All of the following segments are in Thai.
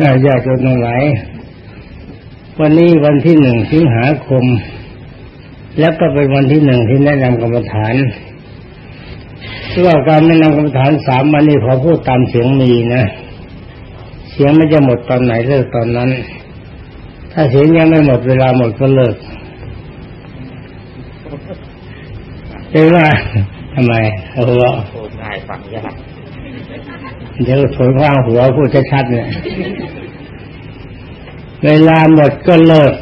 ญาติโยมทั้งหลายวันนี้วันที่หนึ่งสิงหาคม แล้วก็เป็นวันที่หนึ่งที่แนะนำกรรมฐานที่ว่าการแนะนำกรรมฐานสามวันนี้ขอพูดตามเสียงมีนะ เสียงไม่จะหมดตอนไหนเลิกตอนนั้น ถ้าเสียงยังไม่หมดเวลาหมดก็เลิกเรียว่าทำไมเอาหัวพูดง่ายฟังยาก เดี๋ยวถอยข้างหัวพูดชัดๆเนี่ย เวลาหมดก็เลิก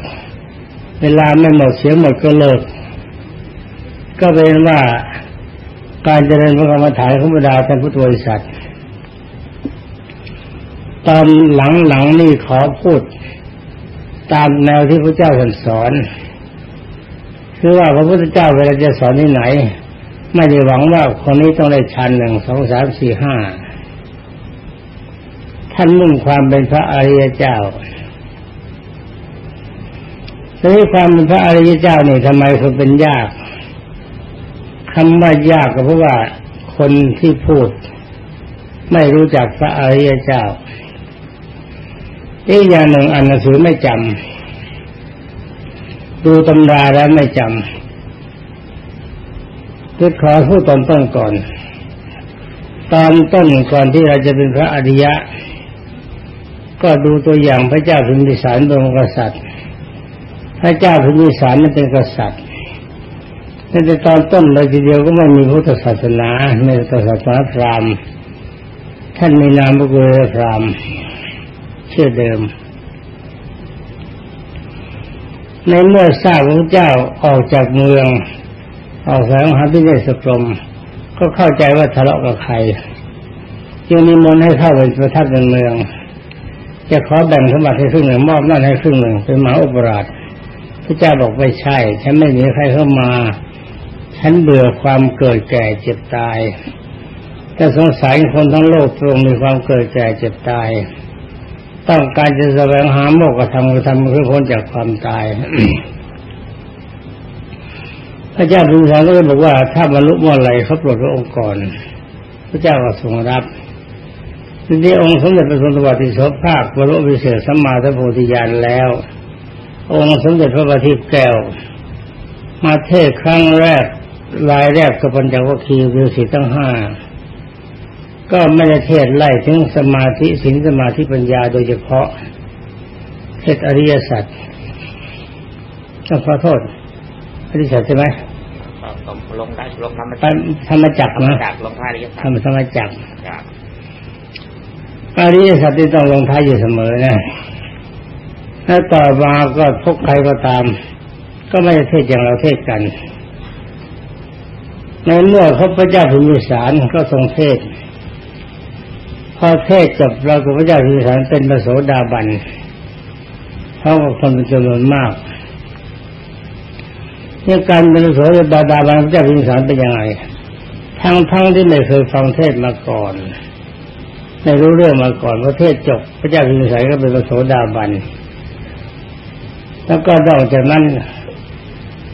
เวลาไม่หมดเสียหมดก็เลิก ก็เป็นว่าการเจริญพระกรรมฐานของบรรดาท่านพุทธบริษัท ตอนหลังๆนี่ขอพูด ตามแนวที่พระเจ้าท่านสอน คือว่าพระพุทธเจ้าเวลาจะสอนที่ไหน ไม่ได้หวังว่าคนนี้ต้องได้ชันหนึ่งสองสามสี่ห้า ท่านมุ่งความเป็นพระอริยเจ้าทีนี้ความเป็นพระอริยเจ้านี่ทำไมคนเป็นยากคำว่ายากก็เพราะว่าคนที่พูด ไม่รู้จักพระอริยเจ้าอีกอย่างหนึ่งอ่านหนังสือไม่จำดูตำราแล้วไม่จำคือขอพูดตอนต้นก่อน ตอนต้นก่อนที่เราจะเป็นพระอริยะ ก็ดูตัวอย่างพระเจ้าพิมพิสารบรมกษัตริย์ พระเจ้าพิมพิสารนั้นเป็นกษัตริย์ตั้งแต่ตอนต้นเลยทีเดียวก็ไม่มีพุทธศาสนาไม่พุทธศาสนาพราหมณ์ท่านมีนามพระกุลพราหมณ์ชื่อเดิม ในเมื่อทราบพระเจ้าออกจากเมือง ออกแสงหาพิเศษสกรม ก็เข้าใจว่าทะเลาะกับใครจึงนิมนต์ให้เข้าไปประทับในเมือง จะขอแบ่งสมบัติให้ครึ่งหนึ่งมอบนั่นให้ครึ่งหนึ่งเป็นหมาอุปราชพระเจ้าบอกไม่ใช่ ฉันไม่มีใครเข้ามา ฉันเบื่อความเกิดแก่เจ็บตาย แต่สงสัยคนทั้งโลกตรงมีความเกิดแก่เจ็บตาย ต้องการจะแสวงหาโมกขธรรมกธรรมเพื่อพ้นจากความตายพระเจ้าพิมพิสารก็เลยบอกว่าถ้าบรรลุเมื่อไรเขาปรดพระองค์ก่อน พระเจ้าก็ทรงรับ นี้องค์สมเด็จพระสุนทรติโสภาคบรรลุวิเศษสัมมาสัมโพธิญาณแล้ว องค์สมเด็จพระบัณฑิตแก้ว มาเทศครั้งแรกรายแรกกับปัญจวัคคีย์ฤาษีทั้งห้าก็ไม่ได้เทศไล่ถึงสมาธิสินสมาธิปัญญาโดยเฉพาะเทศอริยสัจต้องขอโทษอริยสัจใช่ไหมก็ลงได้ลงธรรมธรรมธรรมจักรนะจากลงท้ายอริยสัธรรมธรรมจักรจาก อริยสัจที่ต้องลงท้ายอยู่เสมอนะถ้าต่อมาก็พกใครก็ตาม ก็ไม่ได้เทศอย่างเราเทศกัน ในเมื่อพบพระเจ้าพิมิสารก็ทรงเทศพอเทศจบเรากับพระเจ้าพิมิสารเป็นพระโสดาบันเพราะว่าคนเป็นจำนวนมากเนี่ยการเป็นพระโสดาบันพระเจ้าพิมิสารเป็นยังไงทั้งทั้งที่ไม่เคยฟังเทศมาก่อน ไม่รู้เรื่องมาก่อนพระเทศจบ พระเจ้าพิมพิสารก็เป็นพระโสดาบัน แล้วก็นอกจากนั้น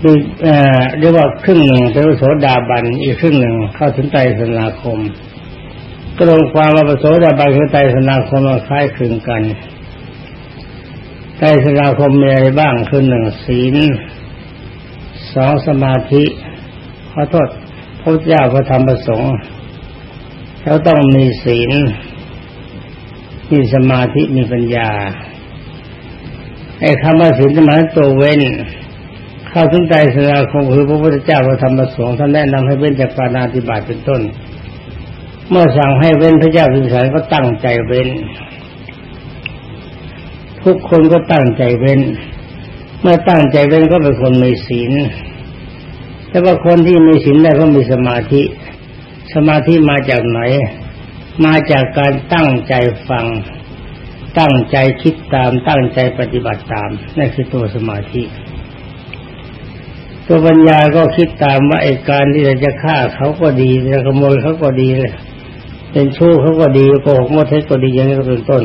ดูเรียกว่าครึ่งหนึ่งเป็นพระโสดาบันอีกครึ่งหนึ่งเข้าถึงไตรสนาคมก็ลงความว่าพระโสดาบันคือไตรสนาคมมาคล้ายคลึงกันไตรสนาคมมีอะไรบ้างคือหนึ่งศีลสองสมาธิขอโทษพระเจ้าพระธรรมประสงค์เขาต้องมีศีล มีสมาธิมีปัญญาไอ้คำว่าศีลหมายถึงตัวเว้น เข้าถึงใจสนาคมคือพระพุทธเจ้าพระธรรมประสงค์ท่านแนะนำให้เว้นจากปานาติบาตเป็นต้น เมื่อสั่งให้เว้นพระเจ้าพิมพิสารก็ตั้งใจเว้น ทุกคนก็ตั้งใจเว้น เมื่อตั้งใจเว้นก็เป็นคนมีศีลแต่ว่าคนที่มีศีลได้ก็มีสมาธิ สมาธิมาจากไหน มาจากการตั้งใจฟัง ตั้งใจคิดตาม ตั้งใจปฏิบัติตาม นั่นคือตัวสมาธิ ตัวปัญญาก็คิดตามว่าไอ้การที่เราจะฆ่าเขาก็ดีจะขโมยเขาก็ดีเลยเป็นชู้เขาก็ดีโกหกมดเท็จก็ดีอย่างนี้ก็เป็นต้น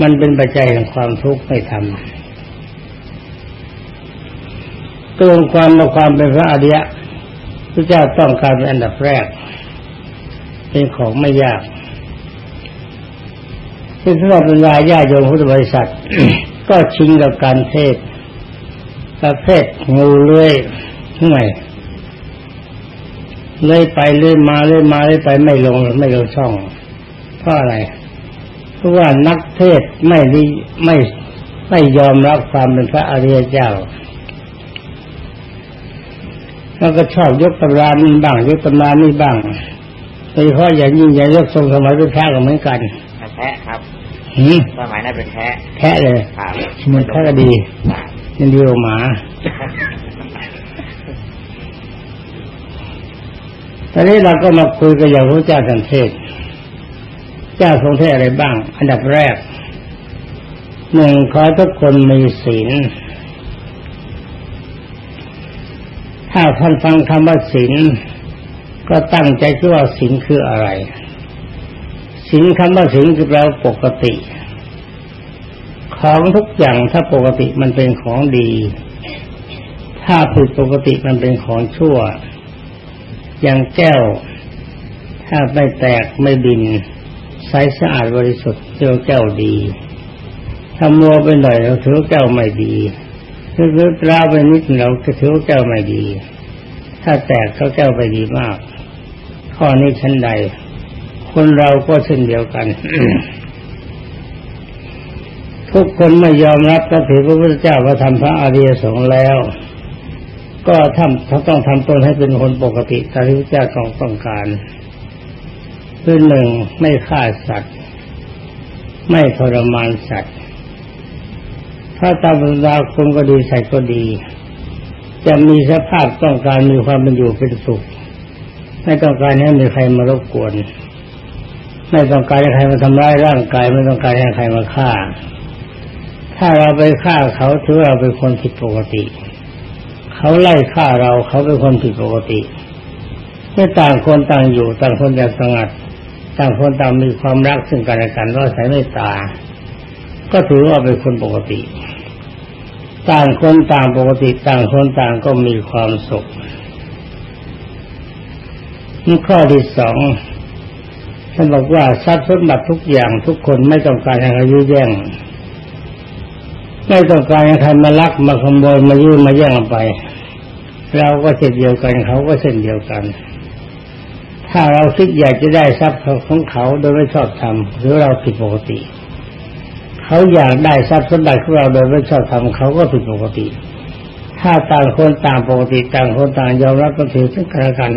มันเป็นปัจจัยแห่งความทุกข์ไม่ทำตัวความมาความเป็นพระอริยะพระเจ้าต้องการเป็นอันดับแรก เป็นของไม่ยาก ที่สำหรับบรรดาญาโยมพุทธบริษัท ก็ชิงกับการเทศประเภทงูเลื้อยทำไมเลื่อยไปเลื่อยมาเลื่อยมาเลื่อยไปไม่ลงไม่ลงช่องเพราะอะไรเพราะว่านักเทศไม่ด้ไม่ไม่ยอมรับความเป็นพระอริยเจ้าแล้วก็ชอบยกตำรานี้บ้างยกตำรานี้บ้างโดยเฉพาะอย่างยิ่งใหญ่ยกทรงสมัยเป็นพระก็เหมือนกัน หืมสมัยนั้นเป็นแพ้แค่เลยครับมันแค่ก็ดีครับยังดีกว่าหมาตอนนี้เราก็มาคุยกันอย่างพระเจ้าสันเทศ เจ้าทรงเทศอะไรบ้าง อันดับแรกหนึ่งขอให้ทุกคนมีศีล ถ้าท่านฟังคำว่าศีลก็ตั้งใจคิดว่าศีลคืออะไร ศีลคำว่าศีลคือแปลว่าปกติ ของทุกอย่างถ้าปกติมันเป็นของดี ถ้าผิดปกติมันเป็นของชั่ว อย่างแก้ว ถ้าไม่แตกไม่บินใสสะอาดบริสุทธิ์เรียกว่าแก้วดีถ้ามัวไปหน่อยเราถือว่าแก้วไม่ดีถ้าถือร้าไปนิดเราก็ถือว่าแก้วไม่ดี ถ้าแตกก็แก้วไปดีมาก ข้อนี้ชั้นใด คนเราก็เช่นเดียวกัน ทุกคนไม่ยอมรับก็ถือพระพุทธเจ้าพระธรรมพระอริยสงฆ์แล้ว ก็ทำเขาต้องทำตนให้เป็นคนปกติตามที่พระเจ้าทรงต้องการคือหนึ่งไม่ฆ่าสัตว์ ไม่ทรมานสัตว์ ถ้าตามบรรดาคนก็ดีสัตว์ก็ดี จะมีสภาพต้องการมีความเป็นอยู่เป็นสุขไม่ต้องการให้มีใครมารบกวน ไม่ต้องการให้ใครมาทำร้ายร่างกายไม่ต้องการให้ใครมาฆ่า ถ้าเราไปฆ่าเขาถือเราเป็นคนผิดปกติ เขาไล่ฆ่าเราเขาเป็นคนผิดปกติไม่ต่างคนต่างอยู่ต่างคนต่างสงัด ต่างคนต่างมีความรักซึ่งกันและกันว่าใส่ไม่ตา ก็ถือว่าเป็นคนปกติ ต่างคนต่างปกติ ต่างคนต่างก็มีความสุขนี่ข้อที่สอง ท่านบอกว่าทรัพย์สมบัติทุกอย่างทุกคนไม่ต้องการให้เขายื้อแย่ง ไม่ต้องการให้ใครมาลักมาขโมยมายื้อมาแย่งไป เราก็เช่นเดียวกันเขาก็เช่นเดียวกัน ถ้าเราคิดอยากจะได้ทรัพย์ของเขาโดยไม่ชอบทำหรือเราผิดปกติ เขาอยากได้ทรัพย์สมบัติของเราโดยไม่ชอบทำเขาก็ผิดปกติ ถ้าต่างคนต่างปกติต่างคนต่างยอมรับก็ถือซึ่งกันและกัน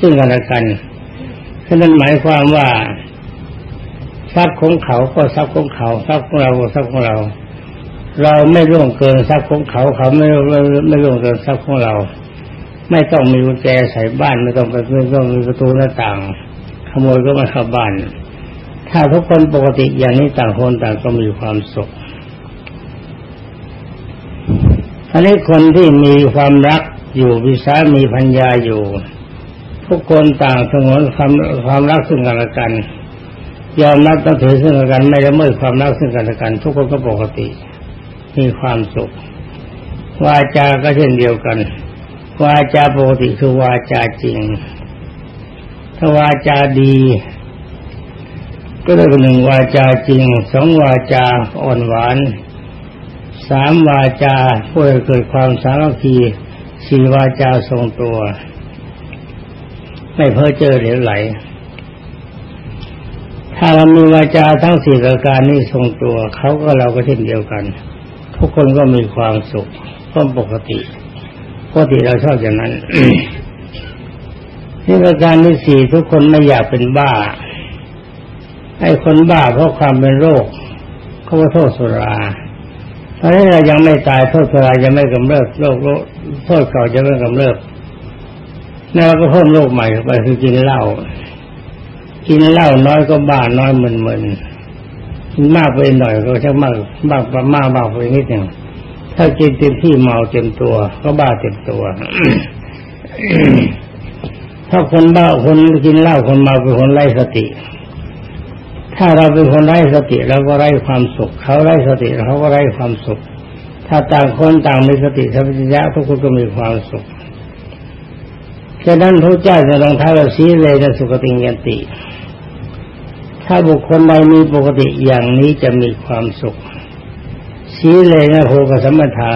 ซึ่งกันและกัน ฉะนั้นหมายความว่าทรัพย์ของเขาก็ทรัพย์ของเขาทรัพย์ของเราก็ทรัพย์ของเรา เราไม่ร่วงเกินทรัพย์ของเขาเขาไม่ไม่ไม่ร่วงเกินทรัพย์ของเรา ไม่ต้องมีกุญแจใส่บ้านไม่ต้องไปไม่ต้องมีประตูหน้าต่าง ขโมยก็มาเข้าบ้าน ถ้าทุกคนปกติอย่างนี้ต่างคนต่างก็มีความสุขอันนี้คนที่มีความรักอยู่วิสามีพัญญาอยู่ ทุกคนต่างสงวนความความรักซึ่งกันและกัน ยอมรับต้องถือซึ่งกันและกันไม่ละเมิดความรักซึ่งกันและกัน ทุกคนก็ปกติ มีความสุข วาจาก็เช่นเดียวกัน วาจาปกติคือวาจาจริง ถ้าวาจาดี ก็ได้เป็นหนึ่งวาจาจริงสองวาจาอ่อนหวานสามวาจาเพื่อเกิดความสามัคคีสี่วาจาทรงตัว ไม่เพ้อเจ้อเหลวไหล ถ้าเรามีวาจาทั้งสี่ประการนี้ทรงตัว เขาก็เราก็เช่นเดียวกัน ทุกคนก็มีความสุขก็ปกติปกติเราชอบอย่างนั้นที่ประการที่สี่ทุกคนไม่อยากเป็นบ้าไอ้คนบ้าเพราะความเป็นโรคเขาว่าโทษสุราตอนนี้เรายังไม่ตายโทษสุรายังไม่กำเริบโรคโทษเก่าจะไม่กำเริบ นั่นเราก็เพิ่มโรคใหม่เข้าไปคือกินเหล้ากินเหล้าน้อยก็บ้าน้อยมึนมึนกินมากไปหน่อยก็ชักมากมากประมาณมากไปนิดหนึ่งถ้ากินเต็มที่เมาเต็มตัว ก็บ้าเต็มตัวถ้าคนบ้าคนกินเหล้าคนเมาเป็นคนไร้สติ ถ้าเราเป็นคนไร้สติเราก็ไร้ความสุข เขาไร้สติเขาก็ไร้ความสุข ถ้าต่างคนต่างมีสติสัมปชัญญะทุกคนก็มีความสุข ฉะนั้นพระเจ้าจะลงท้ายว่าสีเลยนสุขติยันติ ถ้าบุคคลใดมีปกติอย่างนี้จะมีความสุข สีเลยนะโภกสัมปทา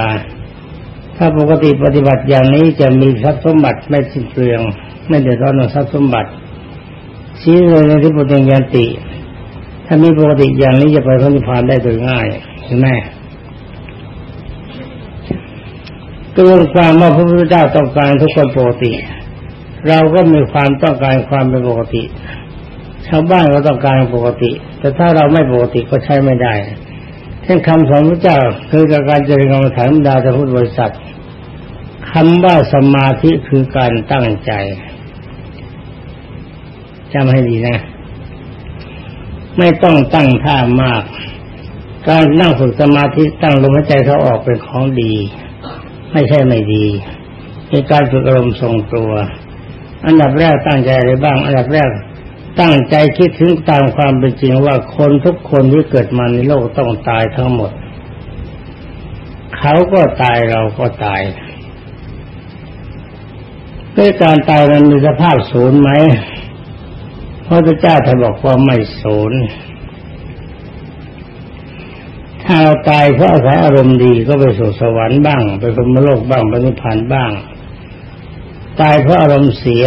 ถ้าปกติปฏิบัติอย่างนี้จะมีทรัพย์สมบัติไม่สิ้นเปลือง ไม่เดือดร้อนทรัพย์สมบัติสีเลยในที่ปุตยันติ ถ้ามีปกติอย่างนี้จะไปพระนิพพานได้โดยง่ายใช่ไหมก็เรื่องความว่าพระพุทธเจ้าต้องการทุกคนปกติ เราก็มีความต้องการความเป็นปกติ ชาวบ้านก็ต้องการปกติ แต่ถ้าเราไม่ปกติก็ใช้ไม่ได้เช่นคำสอนพระเจ้าคือการเจริญกรรมฐานดาจะพุทธบริษัทคำว่าสมาธิคือการตั้งใจจำให้ดีนะ ไม่ต้องตั้งท่ามาก การนั่งฝึกสมาธิตั้งลมหายใจเขาออกเป็นของดี ไม่ใช่ไม่ดีในการฝึกอารมณ์ทรงตัว อันดับแรกตั้งใจอะไรบ้าง อันดับแรกตั้งใจคิดถึงตามความเป็นจริงว่าคนทุกคนที่เกิดมาในโลกต้องตายทั้งหมด เขาก็ตายเราก็ตายด้วยการตายมันมีสภาพศูนย์ไหมพระพุทธเจ้าท่านบอกว่าไม่ศูนย์ถ้าเราตายเพราะอาศัยอารมณ์ดีก็ไปสู่สวรรค์บ้าง ไปพรมโลกบ้างไปนิพพานบ้าง ตายเพราะอารมณ์เสีย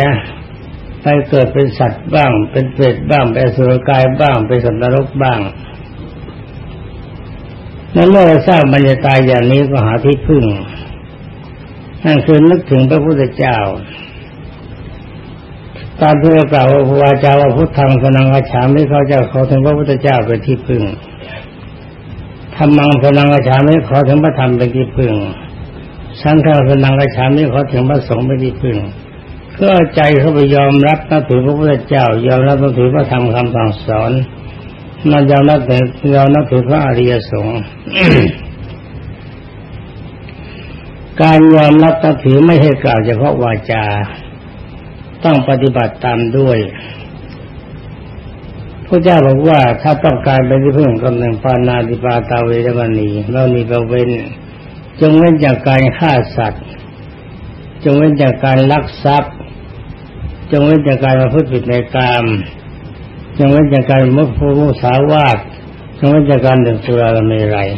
ไปเกิดเป็นสัตว์บ้าง เป็นเปรตบ้างเป็นสุรกายบ้างเป็นสัตว์นรกบ้างนั้นเมื่อเราทราบมันจะตายอย่างนี้ก็หาที่พึ่งนั่นคือนึกถึงพระพุทธเจ้า ตามที่เรากล่าวว่าพระวาจาว่าพุทธังสนังอาฉามิเขาจะขอถึงพระพุทธเจ้าเป็นที่พึ่งธรรมังสนังอาฉามิขอถึงพระธรรมเป็นที่พึ่ง สังฆังสนังอาฉามิขอถึงพระสงฆ์เป็นที่พึ่งก็ใจเขาไปยอมรับนับถือพระพุทธเจ้า ยอมรับนับถือพระธรรมคำสั่งสอนมันยอมรับแต่ยอมนับถือพระอริยสงฆ์การยอมรับนับถือไม่ให้กล่าวเฉพาะวาจา ต้องปฏิบัติตามด้วยพระเจ้าบอกว่าถ้าต้องการเป็นที่พึ่งกำลังปานาติปาตาเวรมณีเรามีประเวน จงเว้นจากการฆ่าสัตว์ จงเว้นจากการลักทรัพย์ จงเว้นจากการมาพูดผิดในกาม จงเว้นจากการมุขมุสาวาทจงเว้นจากการดื่มสุราเมรัย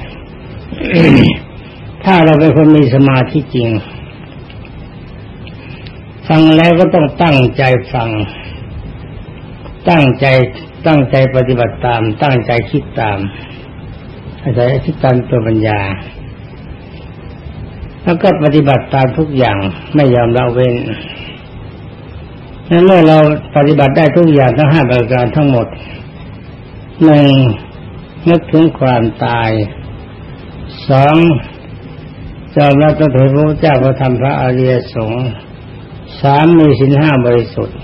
ถ้าเราเป็นคนมีสมาธิจริง ฟังแล้วก็ต้องตั้งใจฟัง ตั้งใจตั้งใจปฏิบัติตาม ตั้งใจคิดตามอาศัยคิดตามตัวปัญญา แล้วก็ปฏิบัติตามทุกอย่างไม่ยอมละเว้นนั้นเมื่อเราปฏิบัติได้ทุกอย่างทั้งห้าประการทั้งหมดหนึ่งนึกถึงความตายสองจอมรับพระเถรพระเจ้าพระธรรมพระอริยสงฆ์สามมีสินห้าบริสุทธิ์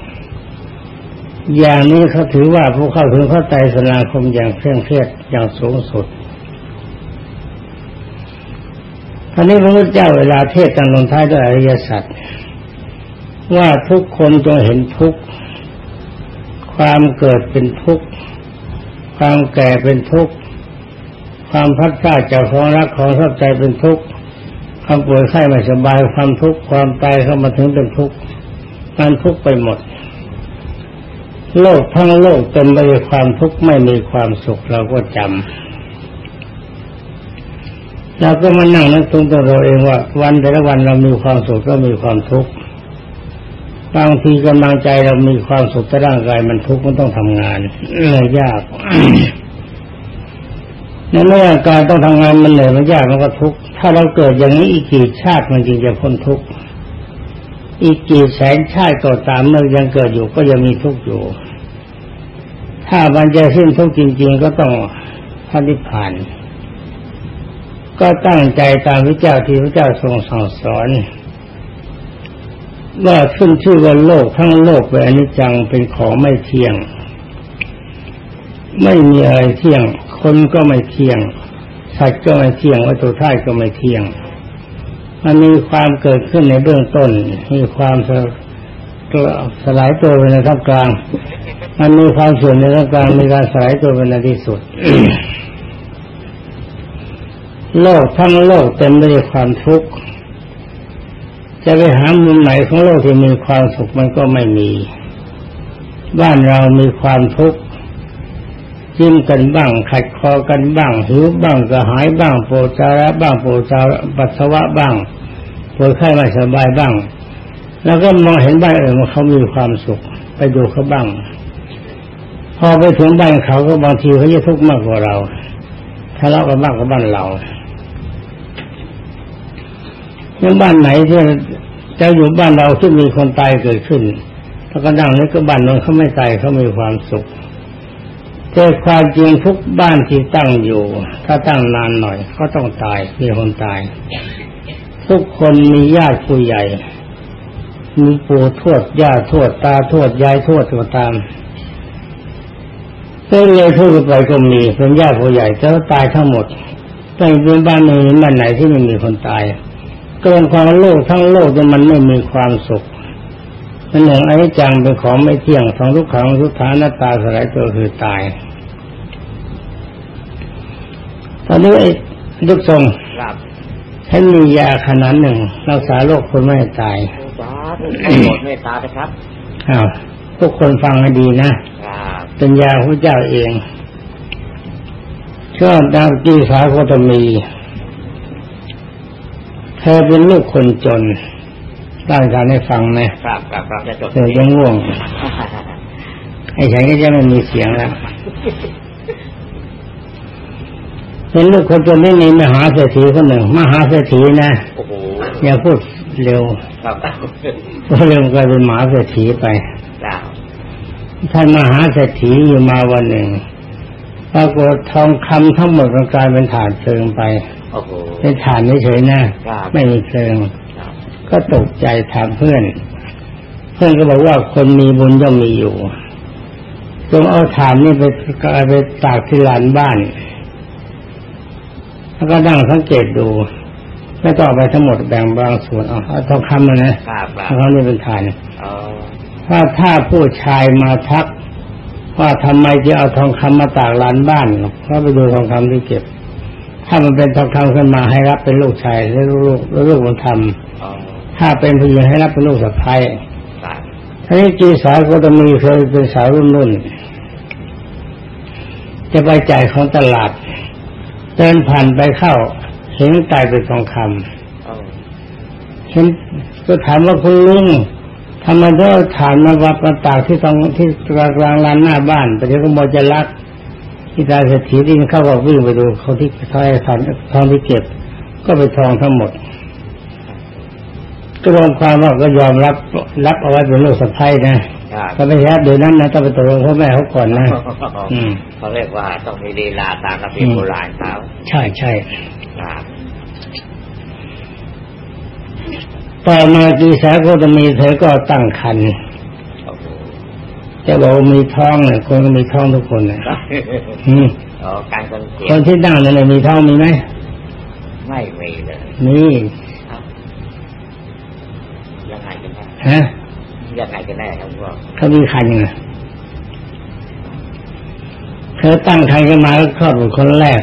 อย่างนี้เขาถือว่าผู้เข้าถึงเข้าใจสนาคมอย่างเคร่งเครียดอย่างสูงสุด ท่านี้พระพุทธเจ้าเวลาเทศน์กันลงท้ายด้วยอริยสัจว่าทุกคนจงเห็นทุกความเกิดเป็นทุกข์ ความแก่เป็นทุกข์ ความพัดพลาดจากของรักของชอบใจเป็นทุกข์ ความป่วยไข้ไม่สบายความทุกข์ความตายเข้ามาถึงเป็นทุกข์มันทุกข์ไปหมด โลกทั้งโลกเต็มไปด้วยความทุกข์ไม่มีความสุขเราก็จำ เราก็มานั่งนึกถึงตัวเราเองว่า วันแต่ละวันเรามีความสุขก็มีความทุกข์บางทีกำลังใจเรามีความสุขแต่ร่างกายมันทุกข์มันต้องทำงานเลยยากในเมื่อการต้องทำงานมันเหนื่อยมันยากมันก็ทุกข์ถ้าเราเกิดอย่างนี้อีกกี่ชาติมันจริงจะพ้นทุกข์อีกกี่แสนชาติก็ตามเมื่อยังเกิดอยู่ก็ยังมีทุกข์อยู่ ถ้ามันจะสิ้นทุกข์จริง ๆ ก็ต้องพระนิพพาน ก็ตั้งใจตามพระเจ้าที่พระเจ้าทรงสั่งสอน ว่าขึ้นชื่อว่าโลกทั้งโลกเป็นอนิจจังเป็นของไม่เที่ยง ไม่มีอะไรเที่ยง คนก็ไม่เที่ยงสัตว์ก็ไม่เที่ยงวัตถุธาตุก็ไม่เที่ยงมันมีความเกิดขึ้นในเบื้องต้น มีความสสลายตัวไปในท่ามกลาง มันมีความเสื่อมในท่ามกลางมีการสลายตัวไปในที่สุด โลกทั้งโลกเต็มไปด้วยความทุกข์จะไปหามุมไหนของโลกที่มีความสุขมันก็ไม่มี บ้านเรามีความทุกข์ยิ้มกันบ้าง ขัดคอกันบ้าง หิวบ้างกระหายบ้างปวดจาระบ้างปวดจาระปัสสาวะบ้างปวดไข้ไม่สบายบ้าง แล้วก็มองเห็นบ้านอื่นว่าเขามีความสุข ไปดูเขาบ้าง พอไปถึงบ้านเขาก็บางทีเขาจะทุกข์มากกว่าเราทะเลาะกันมากกว่าบ้านเรา ยังบ้านไหนที่จะอยู่บ้านเราที่มีคนตายเกิดขึ้น แล้วก็ดังนี้ก็บ้านนั้นเขาไม่ตายเขามีความสุขแต่ความจริงทุกบ้านที่ตั้งอยู่ ถ้าตั้งนานหน่อยก็ต้องตายมีคนตาย ทุกคนมีญาติผู้ใหญ่ มีปู่ทวดย่าทวดตาทวดยายทวดก็ตามเพื่อนเลยทุกไปก็มีเป็นญาติผู้ใหญ่แต่ว่าตายทั้งหมดแต่เป็นบ้านเมืองบ้านไหนที่ไม่มีคนตาย เป็นความโลกทั้งโลกที่มันไม่มีความสุขมันหนึ่งอนิจจังเป็นของไม่เที่ยงสองทุกขังทุกฐานาตาสลายตัวคือตายตอนนี้ไอ้ลูกทรงครับฉันมียาขนาดหนึ่งรักษาโรคคนไม่ให้ตายสาธุโปรดเมตตาเลยครับอ้าวทุกคนฟังให้ดีนะครับเป็นยาพระเจ้าเองก็ดาวกีสาโคตมีเธอเป็นลูกคนจนตั้งการให้ฟังนะครับครับครับจะจบเธอยังง่วงไอ้ฉันก็จะไม่มีเสียงแล้วเป็นลูกคนจนไม่มีมหาเศรษฐีคนหนึ่งมหาเศรษฐีนะโอ้โหอย่าพูดเร็วครับเพราะเร็วกลายเป็นมหาเศรษฐีไปครับท่านมหาเศรษฐีอยู่มาวันหนึ่งปรากฏทองคำทั้งหมดมันกลายเป็นฐานเพลิงไป โอ้โหเป็นฐานเฉยๆนะครับไม่มีเพลิงครับก็ตกใจถามเพื่อน เพื่อนก็บอกว่าคนมีบุญย่อมมีอยู่จงเอาฐานนี่ไปกลายไปตากที่ลานบ้าน แล้วก็นั่งสังเกตดูไม่ต้องเอาไปทั้งหมดแบ่งบางส่วนเอาเอาทองคำมานะครับครัทอบงคำนี่เป็นฐานอ๋อถ้าถ้าผู้ชายมาทัก ว่าทำไมจะเอาทองคำมาตากลานบ้านเพราะไปดูทองคำที่เก็บ ถ้ามันเป็นทองคำขึ้นมาให้รับเป็นลูกชายและลูกและลูกบุญธรรมถ้าเป็นผู้หญิงให้รับเป็นลูกสะใภ้ครับทีนี้จีสาวโคตมีเคยเป็นสาวรุ่นรุ่น จะไปจ่ายของตลาด เดินผ่านไปเข้า เห็นตายเป็นทองคำเห็นก็ถามว่าคุณลุงทำไมต้องเอาฐานมาวัดมาตากที่ตรงที่กลางลานหน้าบ้านแต่เดี๋ยวก็มอจะรัก ที่ตาเศรษฐีที่เข้าก็วิ่งไปดูเขาที่ทอยฐานทองที่เก็บ ก็เป็นทองทั้งหมด ก็รวมความว่าก็ยอมรับรับเอาไว้เป็นลูกสะใภ้นะครับถ้าไม่ใช่เดี๋ยวนั้นนะต้องไปตกลงพ่อแม่เขาก่อนนะอืมเขาเรียกว่าต้องมีลีลาตามระเบียบโบราณเขาใช่ใช่ครับต่อมากีสาโคตมีเธอก็ตั้งคันโอ้โห จะบอกว่ามีท้องเนี่ยคนก็มีท้องทุกคนนะอืมอ๋อการคนเสียคนที่นั่งนั่นนะมีท้องมีไหมไม่มีเลยมีครับยังไงกันแน่ฮะยังไงกันแน่ครับพ่อเขามีคันยังไงเธอตั้งคันขึ้นมาแล้วคลอดบุตรคนแรก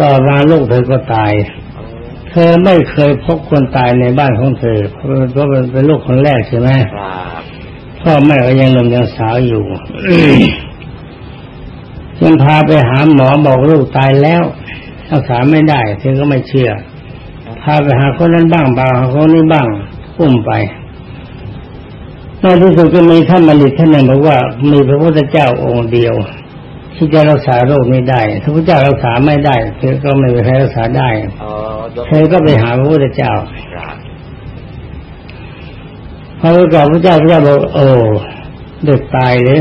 ต่อมาลูกเธอก็ตายอ๋อเธอไม่เคยพบคนตายในบ้านของเธอเพราะเพราะเป็นเป็นลูกคนแรกใช่ไหมครับ พ่อแม่ก็ยังหนุ่มยังสาวอยู่จึงพาไปหาหมอบอกลูกตายแล้วรักษาไม่ได้เธอก็ไม่เชื่อ พาไปหาคนนั้นบ้างบางคนนี้บ้างอุ้มไปในที่สุดก็มีท่านบัณฑิตท่านหนึ่งบอกว่ามีพระพุทธเจ้าองค์เดียว ที่จะรักษาโรคนี้ได้ถ้าพระเจ้ารักษาไม่ได้เธอก็ไม่มีใครรักษาได้อ๋อยกเธอก็ไปหาพระพุทธเจ้าครับ พอไปกราบพระเจ้าพระเจ้าบอกโอ้เด็กตายเลย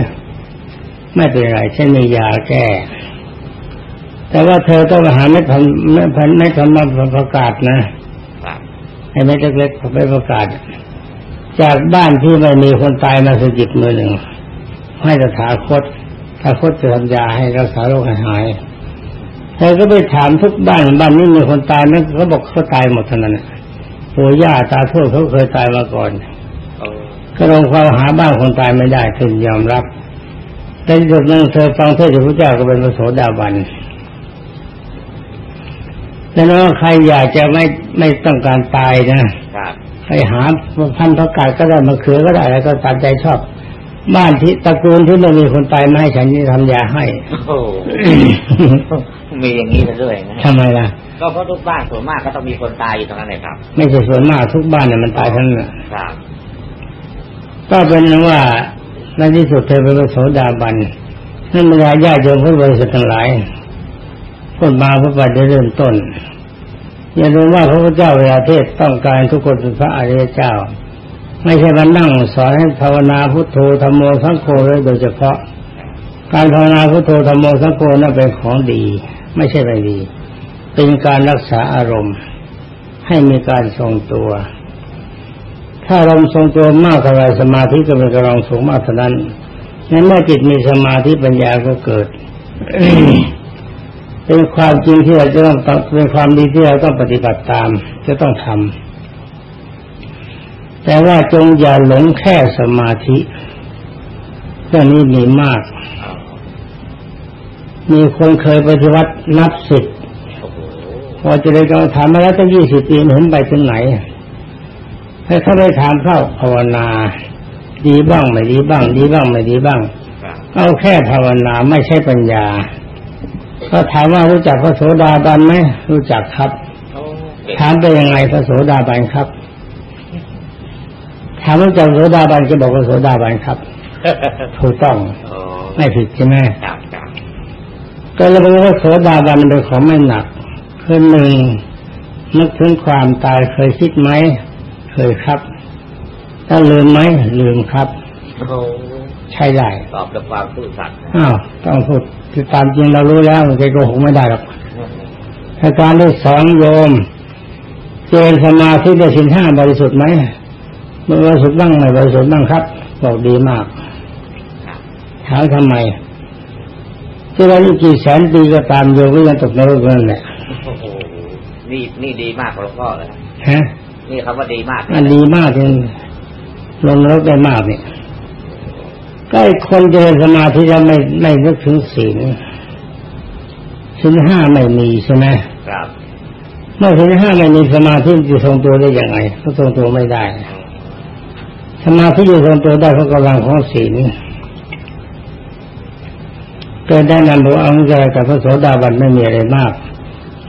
ไม่เป็นไรฉันมียาแก้ แต่ว่าเธอต้องหาเม็ดพันเม็ดพันเม็ดพันมาประกาศนะครับไม็ดเล็กๆไปประกาศ จากบ้านที่ไม่มีคนตายมาสกิดมือหนึ่งให้ตถาคตตถาคตจะทำยาให้รักษาโรคหายเธอก็ไปถามทุกบ้านบ้านนี้มีคนตายไหมเขาบอกเขาตายหมดเท่านั้นปู่ย่าตาทวดเขาเคยตายมาก่อน ก็ลงความหาบ้านคนตายไม่ได้ถึงยอมรับแต่จุดหนึ่งเธอฟังเทศน์จากพระเจ้าก็เป็นพระโสดาบันแต่น้องใครอยากจะไม่ไม่ต้องการตายนะครับไปหาพันธุ์ประกาศก็ได้มะเขือก็ได้แล้วก็ตามใจชอบ บ้านที่ตระกูลที่ไม่มีคนตายไม่ให้ฉันจะทำยาให้โอ้โหมีอย่างนี้ซะด้วยนะทำไมล่ะก็เพราะทุกบ้านส่วนมากก็ต้องมีคนตายอยู่ตรงนั้นเลยครับ ไม่ใช่ส่วนมากทุกบ้านเนี่ยมันตายทั้งนั้นน่ะครับ ก็เป็นว่าในที่สุดเธอเป็นพระโสดาบันนั่นบรรดาญาติโยมผู้บริสุทธิ์ทั้งหลายคนมาพระบัดได้เริ่มต้นอย่าลืมว่าพระพุทธเจ้าเวลาเทศต้องการทุกคนเป็นพระอริยเจ้า ไม่ใช่มานั่งสอนให้ภาวนาพุทโธธรรมโมสังโฆเลยโดยเฉพาะ การภาวนาพุทโธธรรมโมสังโฆนั้นเป็นของดี ไม่ใช่ไม่ดี เป็นการรักษาอารมณ์ ให้มีการทรงตัว ถ้าอารมทรงตัวมากเท่าไรสมาธิก็เป็นกำลังสูงมากเท่านั้นนั้นเมื่อจิตมีสมาธิปัญญาก็เกิด เป็นความจริงที่เราจะต้องเป็นความดีที่เราต้องปฏิบัติตาม จะต้องทำแต่ว่าจงอย่าหลงแค่สมาธิเรื่องนี้มีมาก มีคนเคยปฏิวัตินับสิบโอ้โหพอจะเลยก็ถามมาแล้วตั้งยี่สิบปีเห็นไปถึงไหน ให้เขาได้ถามเข้าภาวนา ดีบ้างไม่ดีบ้าง ดีบ้างไม่ดีบ้างครับเอาแค่ภาวนาไม่ใช่ปัญญาก็ถามว่ารู้จักพระโสดาบันไหมรู้จักครับโอ้เก่งถามไปยังไงพระโสดาบันครับ ถามรู้จักโสดาบันก็บอกว่าโสดาบันครับถูกต้องโอ้ไม่ผิดใช่ไหมครับครับก็เลยบอกว่าโสดาบันเป็นของไม่หนักคือหนึ่งนึกถึงความตายเคยคิดไหม เคยครับ ถ้าลืมไหมลืมครับโอ้โหใช่ได้ตอบด้วยความซื่อสัตย์นะอ้าวต้องพูดคือตามจริงเรารู้แล้วมันจะโกหกไม่ได้หรอกถ้าการที่สองโยม เจริญสมาธิได้สินห้าบริสุทธิ์ไหมมันบริสุทธิ์บ้างไม่บริสุทธิ์บ้างครับบอกดีมากครับถามทำไมที่เราอยู่กี่แสนปีก็ตามโยมก็ยังตกนรกนั่นแหละโอ้โหนี่นี่ดีมากหลวงพ่อเลยฮะ นี่คำว่าดีมากอันดีมากจนลงนรกได้มากเนี่ยก็ไอ้คนเจริญสมาธิแล้วไม่ไม่นึกถึงศีลศีลห้าไม่มีใช่ไหมครับเมื่อศีลห้าไม่มีสมาธิจะทรงตัวได้ยังไงก็ทรงตัวไม่ได้ สมาธิจะทรงตัวได้เพราะกำลังของศีลเกิดได้นำบอกเอาใจกับพระโสดาบันไม่มีอะไรมาก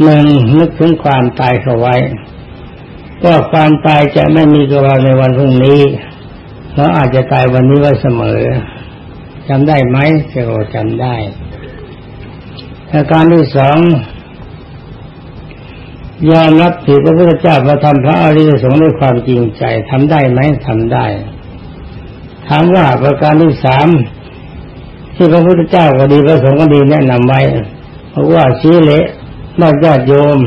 หนึ่งนึกถึงความตายเข้าไว้ ว่าความตายจะไม่มีกับเราในวันพรุ่งนี้เราอาจจะตายวันนี้ไว้เสมอจำได้ไหมเจ้าจำได้อาการที่สองยอมรับถือพระพุทธเจ้าพระธรรมพระอริยสงฆ์ด้วยความจริงใจทำได้ไหมทำได้ถามว่าประการที่สามที่พระพุทธเจ้าก็ดีพระสงฆ์ก็ดีแนะนำไว้เพราะว่าชี้เละนอกญาติโยม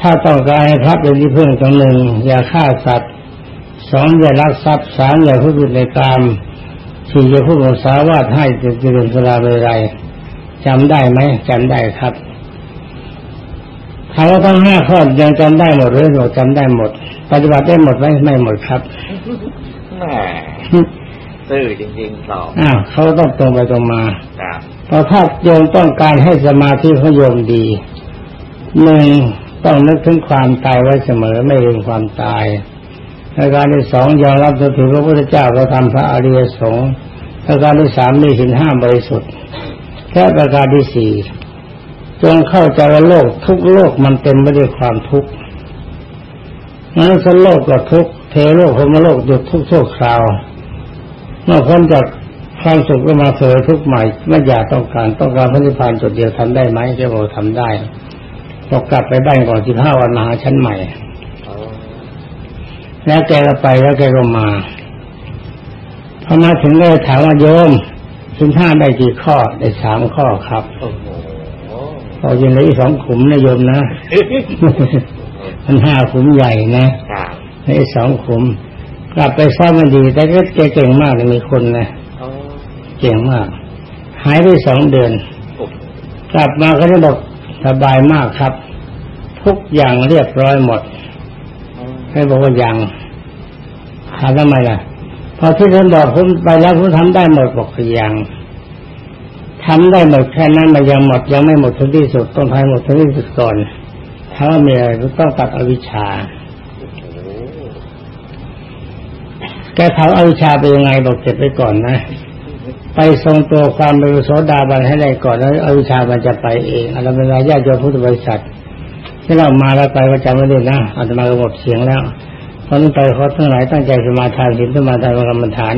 ถ้าต้องการให้พระเป็นที่พึ่งตรงหนึ่งอย่าฆ่าสัตว์สองอย่าลักทรัพย์สามอย่าพูดผิดในกามสี่อย่าพูดภาษาวาทให้จะเจริญสลาเวไรจำได้ไหมจำได้ครับถามว่าทั้งห้าข้อยังจำได้หมดหรือบอกจำได้หมด ปฏิบัติได้หมดไหมไม่หมดครับแหมซื่อจริงๆตอบอ้าวเขาต้องตรงไปตรงมาครับพอถ้าโยมต้องการให้สมาธิของโยมดีหนึ่ง ต้องนึกถึงความตายไว้เสมอไม่ลืมความตายประการที่สองยอมรับถือพระพุทธเจ้าพระธรรมพระอริยสงฆ์ประการที่สามมีสินห้าบริสุทธิ์แค่ประการที่สี่จงเข้าใจว่าโลกทุกโลกมันเต็มไปด้วยความทุกข์นั้นสโลกก็ทุกข์เทโลกพมโลกหยุดทุกข์ชั่วคราวเมื่อพ้นจากความสุขก็มาเสวยทุกข์ใหม่ไม่อยากต้องการต้องการพระนิพพานจุดเดียวทำได้ไหมแกบอกทำได้ บอกกลับไปบ้านก่อนสิบห้าวันมาหาชั้นใหม่ แล้วแกก็ไปแล้วแกก็มาพอมาถึงก็เลยถามว่าโยมสินห้าได้กี่ข้อได้สามข้อครับโอ้โหพอยังเหลืออีกสองขุมนะโยมนะมันห้าขุมใหญ่นะครับในอีกสองขุม กลับไปซ้อมมันดี แต่ก็แกเก่งมากเลยมีคนนะเก่งมาก หายไปสองเดือน กลับมาก็จะบอก สบายมากครับ ทุกอย่างเรียบร้อยหมดให้บอกว่ายังถามทำไมล่ะพอที่ท่านบอกผมไปแล้วผมทำได้หมดบอกคือยังทำได้หมดแค่นั้นมันยังหมดยังไม่หมดถึงที่สุดต้องทำให้หมดถึงที่สุดก่อนถ้าว่ามีอะไรต้องตัดอวิชชาแกถาอวิชชาไปยังไงบอกเก็บไว้ก่อนนะ ไปทรงตัวความเป็นโสดาบันให้ได้ก่อนแล้วอวิชามันจะไปเองอะไรเวลาญาติโยมพุทธบริษัทที่เรามาแล้วไปก็จำไม่ได้นะอาตมากระบบเสียงแล้วตอนนี้ไปขอทั้งหลายตั้งใจสมาทานศีลสมาทานกรรมฐาน